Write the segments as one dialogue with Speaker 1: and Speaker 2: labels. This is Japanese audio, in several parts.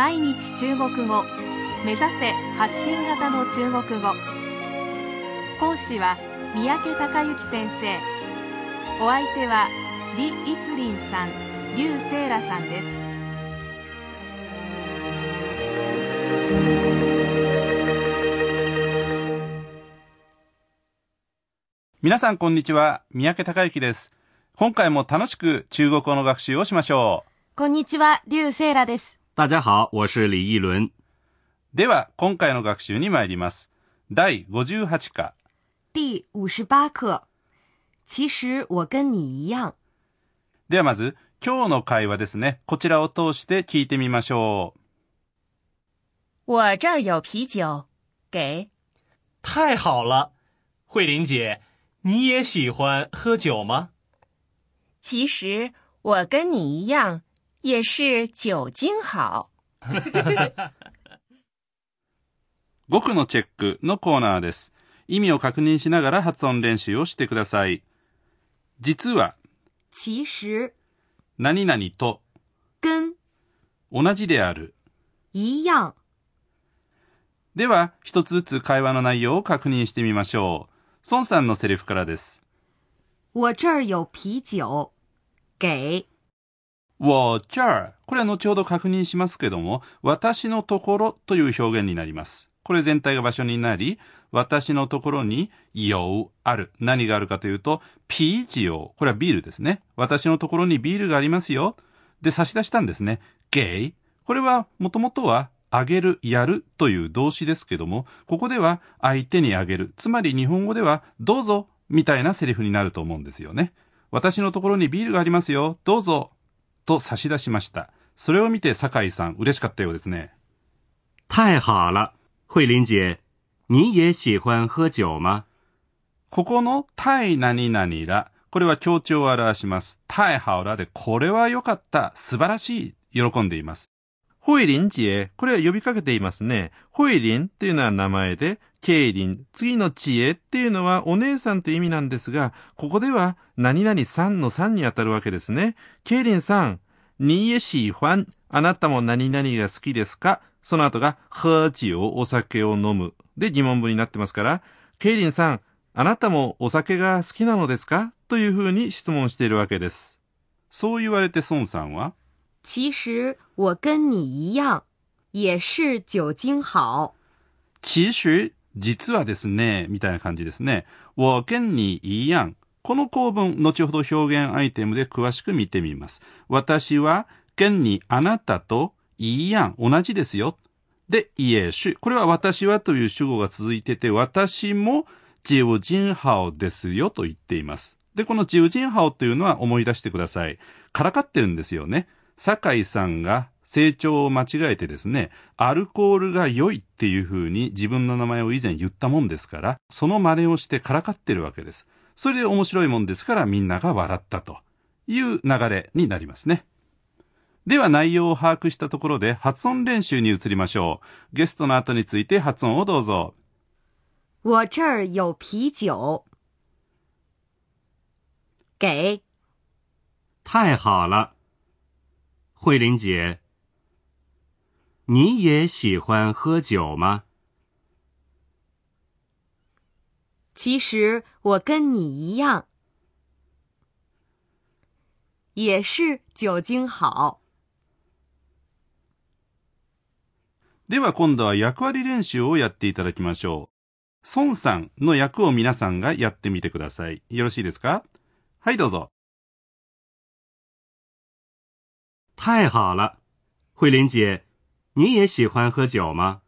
Speaker 1: 毎日中国語。目指せ発信型の中国語。講師は三宅孝之先生。お相手は李一林さん劉清良さんです。
Speaker 2: 皆さんこんにちは。三宅孝之です。今回も楽しく中国語の学習をしましょ
Speaker 1: こんにちは。劉清良です
Speaker 3: 大家好，我是李一伦。
Speaker 2: うでは今回の学習に参ります第58課
Speaker 1: 第五十八课其实我跟你一样
Speaker 2: ではまず今日の会話ですねこちらを通して聞いてみましょう
Speaker 1: 我这儿有啤酒给
Speaker 4: 太好了，慧玲姐，你也喜欢喝酒吗？
Speaker 1: 其实我跟你一样 也是酒精好。
Speaker 2: 語句のチェックのコーナーです。意味を確認しながら発音練習をしてください。実は
Speaker 1: 其实
Speaker 2: 何々と
Speaker 1: 跟
Speaker 2: 同じである。
Speaker 1: 一样。
Speaker 2: では一つずつ会話の内容を確認してみましょう。孫さんのセリフからです。
Speaker 1: 我这儿有啤酒。给
Speaker 2: 我这儿これは後ほど確認しますけども、私のところという表現になります。これ全体が場所になり、私のところに有ある。何があるかというと、ピーチオ。これはビールですね。私のところにビールがありますよ。で、差し出したんですね。ゲイ。これは、もともとは、あげる、やるという動詞ですけども、ここでは相手にあげる。つまり日本語では、どうぞ、みたいなセリフになると思うんですよね。私のところにビールがありますよ。どうぞ。と差し出しました。それを見て酒井さん嬉しかったようですね。
Speaker 3: 太好了，慧玲姐，你也喜欢喝酒吗？
Speaker 2: ここの太何々ら、これは強調を表します。太好らで、これは良かった、素晴らしい、喜んでいます。ホイリンジエ、これは呼びかけていますね。ホイリンっていうのは名前で、ケイリン、次の知恵っていうのはお姉さんという意味なんですが、ここでは何々さんのさんにあたるわけですね。ケイリンさん、你也喜欢、あなたも何々が好きですか？その後が、喝酒、お酒を飲む。で疑問文になってますから、ケイリンさん、あなたもお酒が好きなのですか？というふうに質問しているわけです。そう言われて孫さんは、
Speaker 1: 其实我跟你一样也是酒精好
Speaker 2: 其实、実はですね、みたいな感じですね。我跟你一样。この構文、後ほど表現アイテムで詳しく見てみます。私は、跟にあなたと一样、同じですよ。で、也是。これは私はという主語が続いてて、私も酒精好ですよと言っています。で、この酒精好というのは思い出してください。からかってるんですよね。酒井さんが成長を間違えてですね、アルコールが良いっていう風に自分の名前を以前言ったもんですから、その真似をしてからかってるわけです。それで面白いもんですからみんなが笑ったという流れになりますね。では内容を把握したところで発音練習に移りましょう。ゲストの後について発音をどうぞ。
Speaker 1: 我这儿有啤酒给
Speaker 3: 太好了，慧玲姐，你也喜欢喝酒吗？
Speaker 1: 其实我跟你一样也是酒精好
Speaker 2: では今度は役割練習をやっていただきましょう。孫さんの役を皆さんがやってみてください。よろしいですか？はい、どうぞ。
Speaker 3: 太好了，慧玲姐，你也喜欢喝酒吗？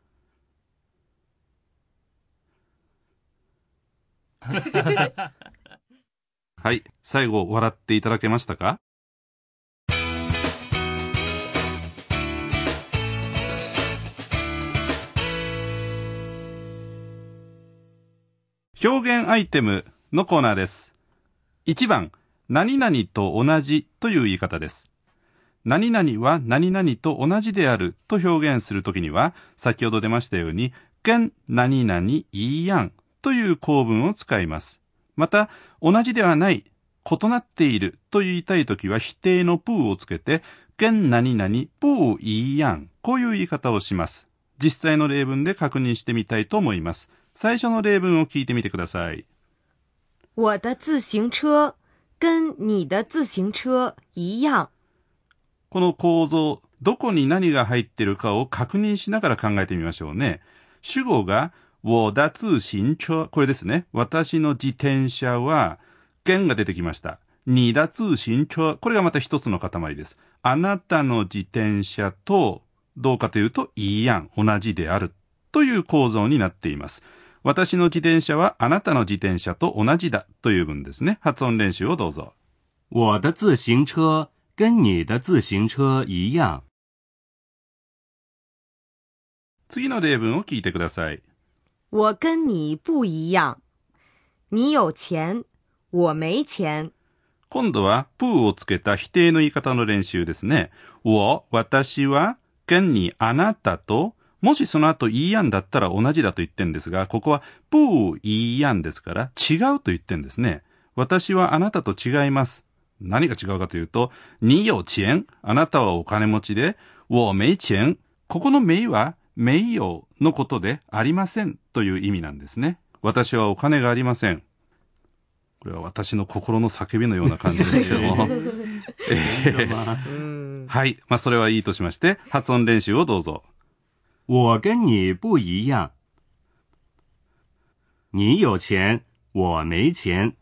Speaker 2: はい、最後笑っていただけましたか？表現アイテムのコーナーです。1番、何々と同じという言い方です。何々は何々と同じであると表現するときには、先ほど出ましたように、跟何々いいやんという構文を使います。また、同じではない、異なっていると言いたいときは否定のプーをつけて、跟何々プーいいやんこういう言い方をします。実際の例文で確認してみたいと思います。最初の例文を聞いてみてください。
Speaker 5: 我的自行车跟你的自行車一样。
Speaker 2: この構造、どこに何が入っているかを確認しながら考えてみましょうね。主語が、我的自行車、これですね。私の自転車は、弦が出てきました。你的自行車、これがまた一つの塊です。あなたの自転車と、どうかというと、いいやん、同じである、という構造になっています。私の自転車はあなたの自転車と同じだという文ですね。発音練習をどうぞ。
Speaker 3: 我的自行车跟你的自行车一样。
Speaker 2: 次の例文を聞いてください。
Speaker 5: 我跟你不一样。你有钱，我没钱。
Speaker 2: 今度は、プーをつけた否定の言い方の練習ですね。我、私は、現にあなたと、もしその後いいやんだったら同じだと言ってんですが、ここは、プーいいやんですから、違うと言ってんですね。私はあなたと違います。何が違うかというと、你有钱、あなたはお金持ちで、我没钱、ここの没は、名誉のことでありませんという意味なんですね。私はお金がありません。これは私の心の叫びのような感じですけども。はい。まあ、それはいいとしまして、発音練習をどうぞ。
Speaker 3: 我跟你不一样。你有钱，我没钱。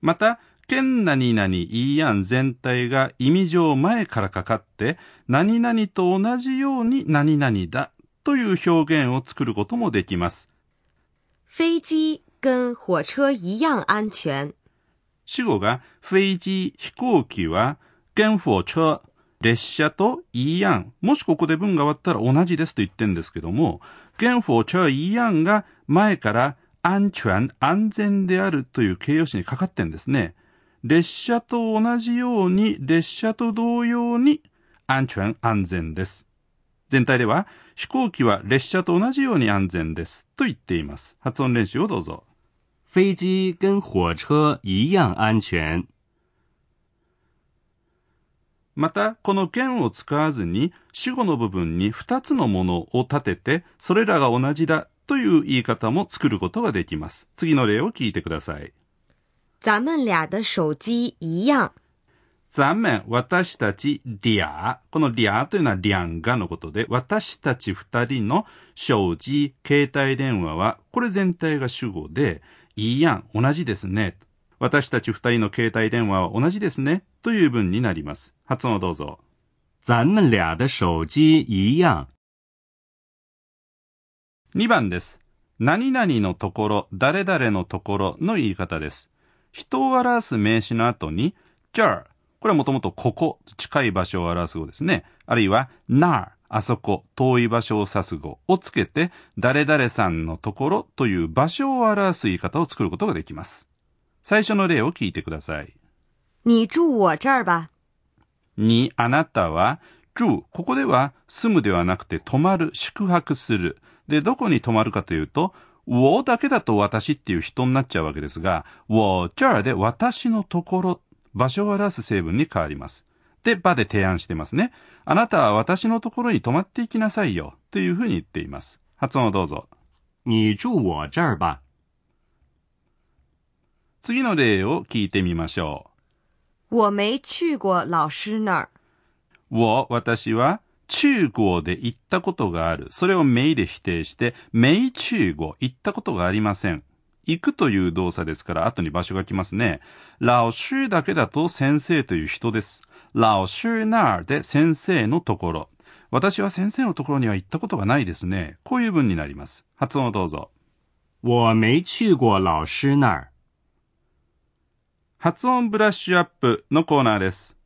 Speaker 2: また、県何々いいやん全体が意味上前からかかって、何々と同じように何々だという表現を作ることもできます。
Speaker 5: 飞机跟火車一样安全。
Speaker 2: 主語が飛機飛行機は、現火車、列車といいやん。もしここで文が終わったら同じですと言ってるんですけども、現火車いいやんが前から安全、安全であるという形容詞にかかってんですね。列車と同じように、列車と同様に安全、安全です。全体では、飛行機は列車と同じように安全ですと言っています。発音練習をどうぞ。
Speaker 3: 飞机跟火車一样安全。
Speaker 2: また、この剣を使わずに、主語の部分に2つのものを立てて、それらが同じだという言い方も作ることができます。次の例を聞いてください。
Speaker 5: 咱们俩的手機一样。
Speaker 2: 残面、私たち、リア。このリアというのはリャンガのことで、私たち二人の手機、携帯電話は、これ全体が主語で、いいやん、同じですね。私たち二人の携帯電話は同じですね。という文になります。発音をどうぞ。
Speaker 3: 咱们俩的手机一样。
Speaker 2: 2番です。何々のところ、誰々のところの言い方です。人を表す名詞の後に、じゃこれはもともとここ、近い場所を表す語ですね。あるいは、なあそこ、遠い場所を指す語をつけて、誰々さんのところという場所を表す言い方を作ることができます。最初の例を聞いてください。
Speaker 5: 你住我这儿吧。
Speaker 2: に、あなたは、住、ここでは住むではなくて泊まる、宿泊する。で、どこに泊まるかというと、我だけだと私っていう人になっちゃうわけですが、我这儿で私のところ、場所を表す成分に変わります。で、場で提案してますね。あなたは私のところに泊まっていきなさいよ。というふうに言っています。発音をどうぞ。
Speaker 3: 你住我这儿吧。
Speaker 2: 次の例を聞いてみましょう。
Speaker 5: 我没去过老师那儿。
Speaker 2: 我、私は中国で行ったことがある。それを名で否定して、名中国、行ったことがありません。行くという動作ですから、後に場所が来ますね。老師だけだと先生という人です。老師那儿で先生のところ。私は先生のところには行ったことがないですね。こういう文になります。発音をどうぞ。
Speaker 3: 我没去过老师那儿。
Speaker 2: 発音ブラッシュアップのコーナーです。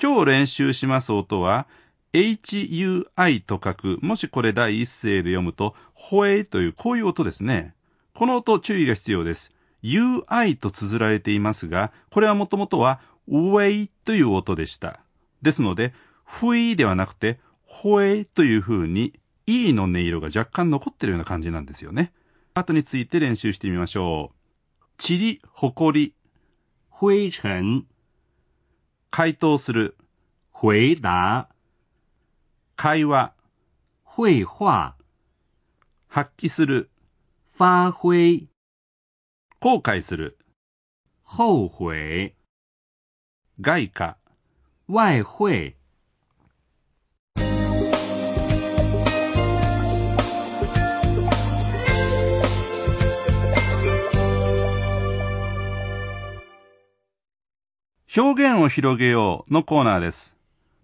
Speaker 2: 今日練習します音は、hui と書く、もしこれ第一声で読むと、ほえというこういう音ですね。この音注意が必要です。ui と綴られていますが、これはもともとは、ウェイという音でした。ですので、ふいではなくて、ほえという風に、いの音色が若干残ってるような感じなんですよね。後について練習してみましょう。ちり、ほこり、
Speaker 3: 灰尘。
Speaker 2: 回答する、
Speaker 3: 回答。
Speaker 2: 会話、
Speaker 3: 绘画、
Speaker 2: 発揮する、
Speaker 3: 发挥、
Speaker 2: 後悔する、
Speaker 3: 后悔、
Speaker 2: 外貨、
Speaker 3: 外汇、
Speaker 2: 表現を広げようのコーナーです。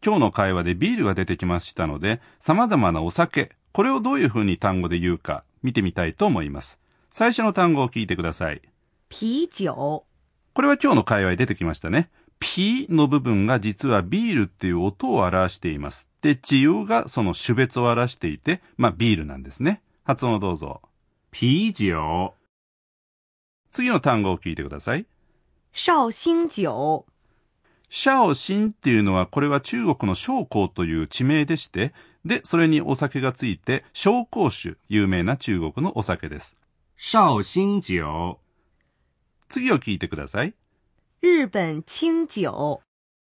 Speaker 2: 今日の会話でビールが出てきましたので、様々なお酒、これをどういうふうに単語で言うか見てみたいと思います。最初の単語を聞いてください。
Speaker 5: 啤酒、
Speaker 2: これは今日の会話に出てきましたね。ピの部分が実はビールっていう音を表しています。で、治癒がその種別を表していて、まあビールなんですね。発音をどうぞ。
Speaker 3: 啤酒、
Speaker 2: 次の単語を聞いてください。
Speaker 5: 绍兴酒、
Speaker 2: シャオシンっていうのは、これは中国の紹興という地名でして、で、それにお酒がついて、紹興酒、有名な中国のお酒です。
Speaker 3: 绍兴酒、
Speaker 2: 次を聞いてください。
Speaker 5: 日本清酒、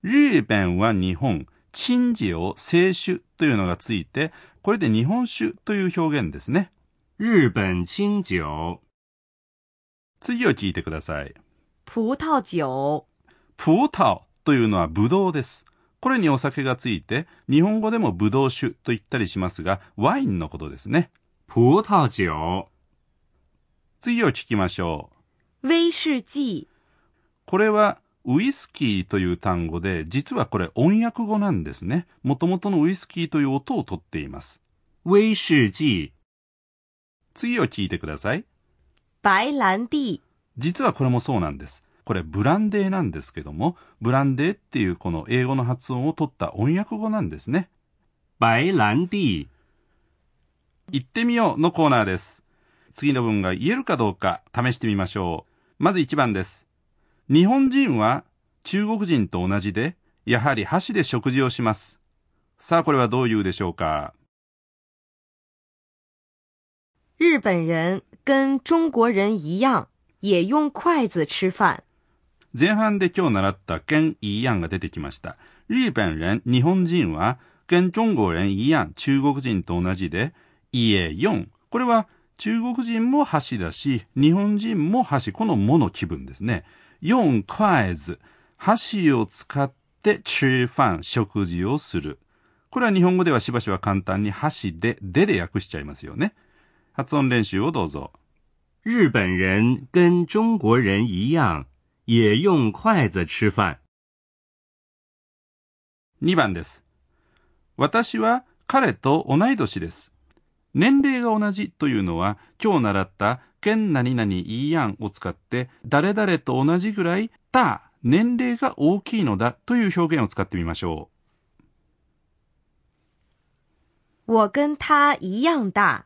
Speaker 2: 日本は日本、陳事を清酒というのがついて、これで日本酒という表現ですね。
Speaker 3: 日本清酒、
Speaker 2: 次を聞いてください。
Speaker 5: 葡萄酒、
Speaker 2: プオタオというのはブドウです。これにお酒がついて、日本語でもブドウ酒と言ったりしますが、ワインのことですね。
Speaker 3: 葡萄酒、
Speaker 2: 次を聞きましょう。
Speaker 5: 威士忌、
Speaker 2: これはウイスキーという単語で、実はこれ音訳語なんですね。もともとのウイスキーという音をとっています。
Speaker 3: 威士忌、
Speaker 2: 次を聞いてください。
Speaker 5: 白蘭地、
Speaker 2: 実はこれもそうなんです。これブランデーなんですけども、ブランデーっていうこの英語の発音を取った音訳語なんですね。
Speaker 3: 白蘭地、
Speaker 2: 行ってみようのコーナーです。次の文が言えるかどうか試してみましょう。まず1番です。日本人は中国人と同じで、やはり箸で食事をします。さあ、これはどう言うでしょうか？
Speaker 5: 日本人跟中国人一样，也用筷子吃饭。
Speaker 2: 前半で今日習った跟一样が出てきました。日本人、日本人は、跟中国人一样、中国人と同じで、也用。これは中国人も箸だし、日本人も箸。このもの気分ですね。用筷子。箸を使って吃飯、食事をする。これは日本語ではしばしば簡単に箸で、でで訳しちゃいますよね。発音練習をどうぞ。
Speaker 3: 日本人跟中国人一样，也用筷子吃饭。
Speaker 2: 2番です。私は彼と同い年です。年齢が同じというのは、今日習った、県何々いいやんを使って、誰々と同じぐらい、だ、年齢が大きいのだという表現を使ってみましょ
Speaker 5: 我跟他一样大。
Speaker 2: う。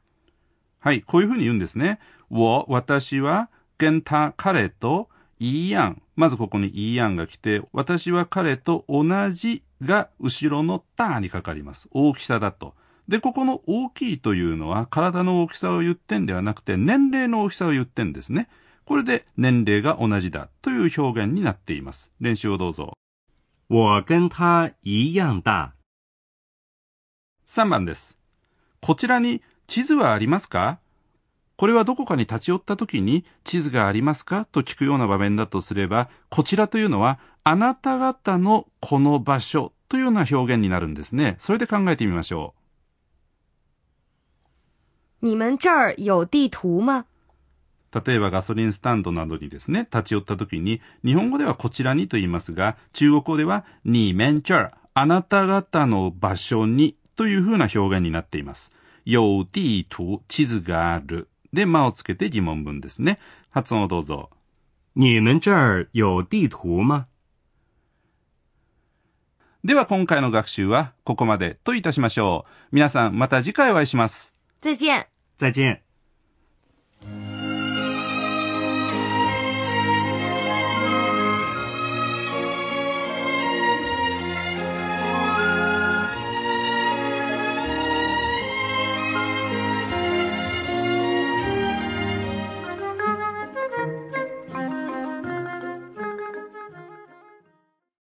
Speaker 2: はい、こういうふうに言うんですね。我、私は、跟他、彼と、いいやん。まずここにいいやんが来て、私は彼と同じが後ろのたにかかります。大きさだと。で、ここの大きいというのは体の大きさを言ってんではなくて年齢の大きさを言ってんですね。これで年齢が同じだという表現になっています。練習をどうぞ。
Speaker 3: 我跟他一样大。
Speaker 2: 3番です。こちらに地図はありますか？これはどこかに立ち寄った時に地図がありますか？と聞くような場面だとすれば、こちらというのはあなた方のこの場所というような表現になるんですね。それで考えてみましょ
Speaker 5: 你们这儿有地图吗？
Speaker 2: う。例えばガソリンスタンドなどにですね、立ち寄った時に、日本語ではこちらにと言いますが、中国語ではにメンチャー、あなた方の場所にというふうな表現になっています。有地图、地図がある。で、間をつけて疑問文ですね。発音をどうぞ。
Speaker 3: 你们这儿有地图吗？
Speaker 2: では今回の学習はここまでといたしましょう。皆さんまた次回お会いします。
Speaker 5: 再见。
Speaker 3: 再见。